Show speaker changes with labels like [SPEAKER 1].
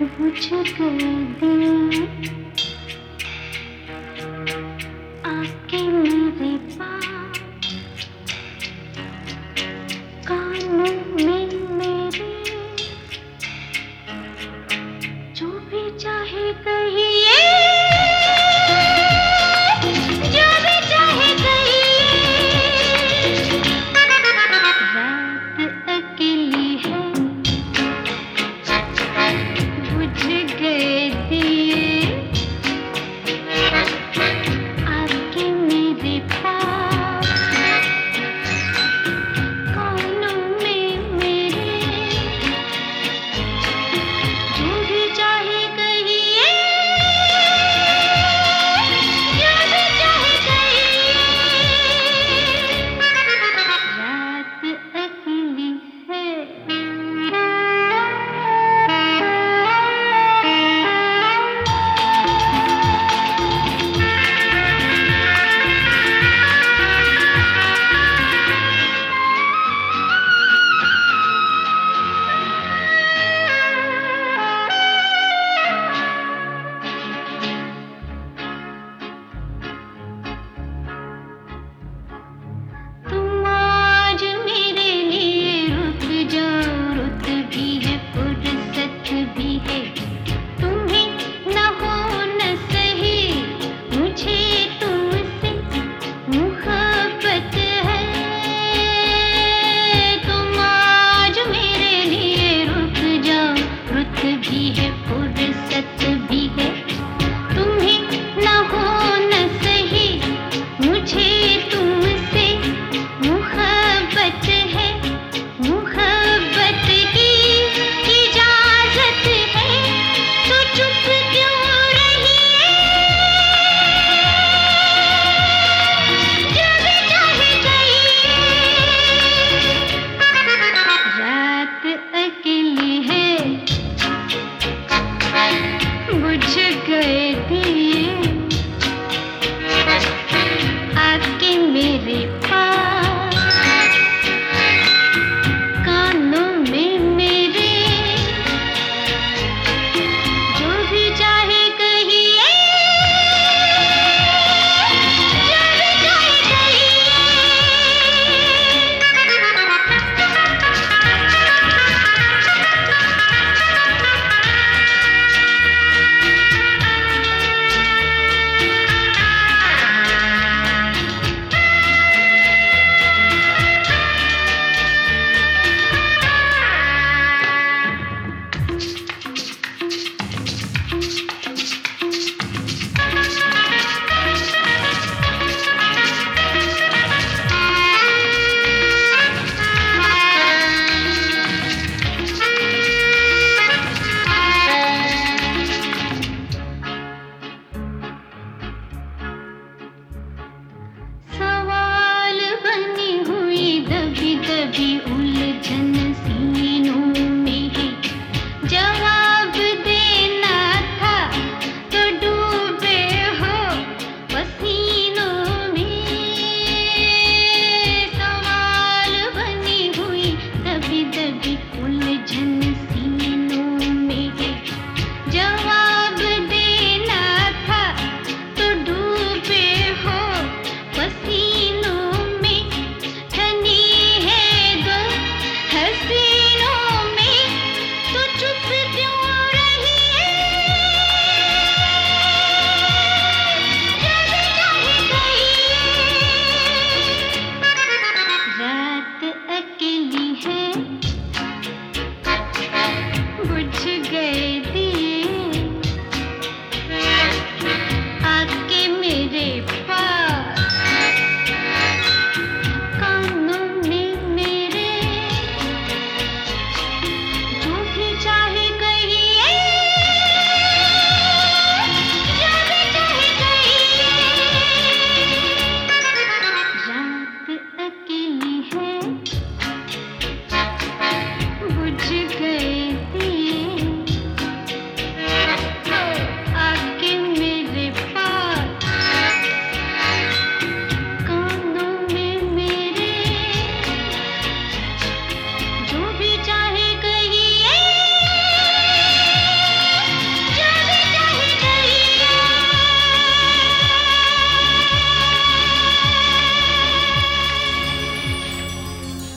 [SPEAKER 1] मुझको आपके आके